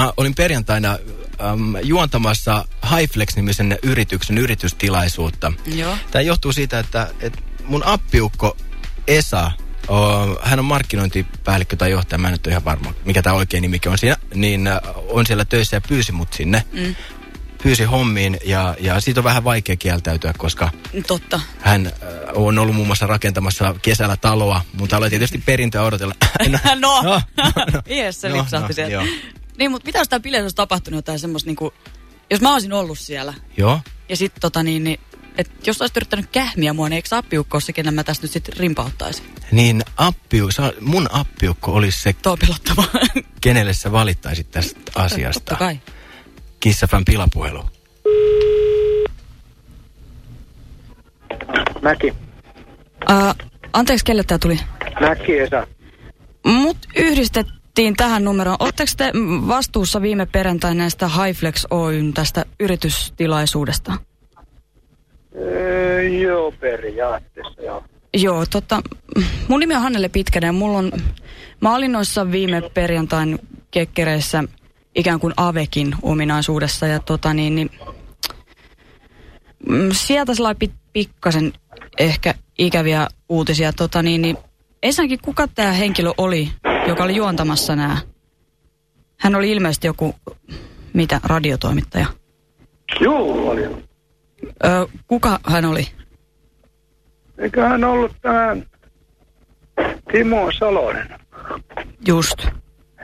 mä olin perjantaina äm, juontamassa Highflex-nimisen yrityksen yritystilaisuutta. Joo. Tämä johtuu siitä, että, että mun appiukko Esa, o, hän on markkinointipäällikkö tai johtaja, mä en nyt ole ihan varma, mikä tämä oikein nimi on siinä, niin on siellä töissä ja pyysi mut sinne. Mm. Pyysi hommiin ja, ja siitä on vähän vaikea kieltäytyä, koska Totta. hän äh, on ollut muun muassa rakentamassa kesällä taloa, mutta aloin tietysti perintöä odotella. no, no, Jes, se no, lipsahti no, sieltä. joo. Niin, mutta mitä jos tää bileissä olisi tapahtunut jotain semmoista niinku... Jos mä olisin ollut siellä, Joo. ja sit tota niin, niin et jos olisit yrittänyt kähmiä mua, niin eikö appiukko ole se, kenen mä tästä nyt sit rimpauttaisin? Niin appiu, sa- mun appiukko olisi se, Tuo on pelottavaa. kenelle sä valittaisit tästä asiasta. Totta kai. Kissafan pilapuhelu. Mäki. Uh, anteeksi, kelle tää tuli? Mäki Esa. Mut yhdistettiin tähän numeroon. Oletteko te vastuussa viime perjantaina näistä Highflex Oyn tästä yritystilaisuudesta? Öö, joo, periaatteessa joo. Joo, tota, mun nimi on Hannele Pitkänen mulla on, mä olin noissa viime perjantain kekkereissä ikään kuin Avekin ominaisuudessa ja tota niin, niin mm, sieltä sellainen pikkasen ehkä ikäviä uutisia. Tota niin, niin ensinnäkin kuka tämä henkilö oli, joka oli juontamassa nämä? Hän oli ilmeisesti joku, mitä, radiotoimittaja. Juu, oli. Ö, kuka hän oli? Eiköhän ollut tämä Timo Salonen. Just.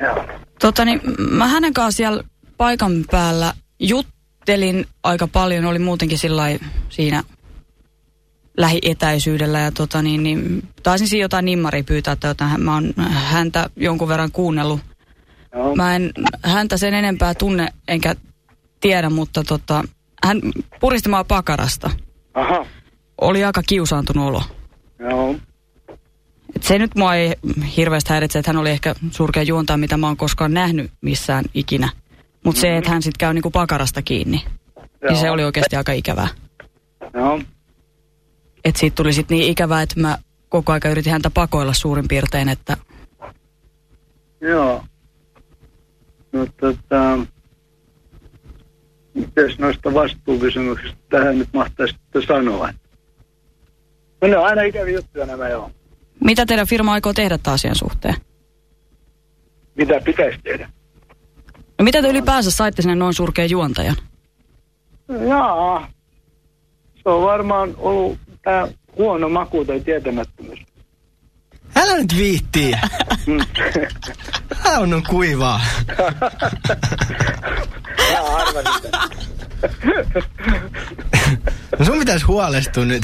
Joo. Tota niin, mä hänen kanssaan siellä paikan päällä juttelin aika paljon, oli muutenkin sillä siinä lähietäisyydellä ja tota niin, niin taisin siinä jotain nimmaria pyytää, että jotain, mä oon häntä jonkun verran kuunnellut. Joo. Mä en häntä sen enempää tunne enkä tiedä, mutta tota, hän puristi mua pakarasta. Aha. Oli aika kiusaantunut olo. Joo. Et se nyt mua ei hirveästi häiritse, että hän oli ehkä surkea juontaa, mitä mä oon koskaan nähnyt missään ikinä. Mutta se, että hän sitten käy niinku pakarasta kiinni, niin se Joo. oli oikeasti aika ikävää. Joo. Että siitä tuli sitten niin ikävää, että mä koko ajan yritin häntä pakoilla suurin piirtein, että Joo. No tota... Mites noista vastuukysymyksistä tähän nyt mahtaisi sanoa? No ne on aina ikäviä juttuja nämä joo. mitä teidän firma aikoo tehdä taas asian suhteen? Mitä pitäisi tehdä? No mitä te ylipäänsä saitte sinne noin surkean juontajan? Jaa. Se on varmaan ollut tää huono maku tai tietämättömyys. Älä nyt viittii. Mm. Älä on kuivaa. Mä arvasin. No sun pitäisi huolestua nyt.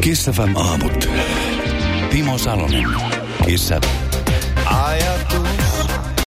Kiss FM aamut. Timo Salonen. Kiss FM. Ajat